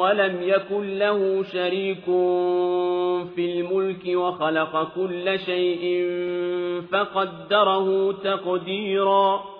ولم يكن له شريك في الملك وخلق كل شيء فقدره تقديرا.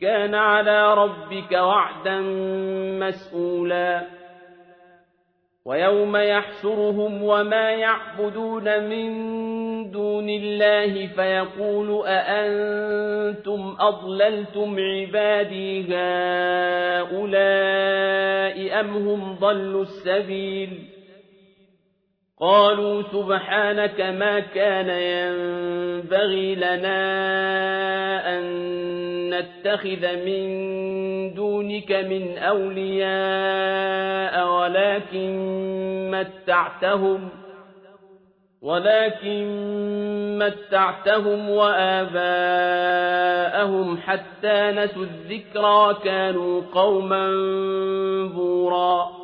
كان على ربك وعدا مسئولا ويوم يحشرهم وما يعبدون من دون الله فيقول أأنتم أضللتم عبادي هؤلاء أم هم ضلوا السبيل؟ قالوا سبحانك ما كان ينبغي لنا أن نتخذ من دونك من أولياء ولكن متعتهم ولكن متعتهم وآباءهم حتى نسوا الذكرى كانوا قوما بورا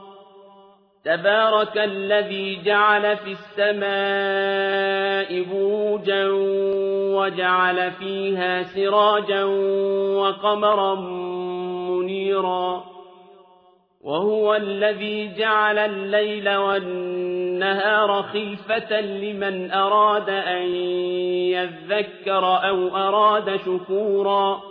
تبارك الذي جعل في السماء بروجا وجعل فيها سراجا وقمرا منيرا وهو الذي جعل الليل والنهار خلفة لمن أراد أن يذكر أو أراد شكورا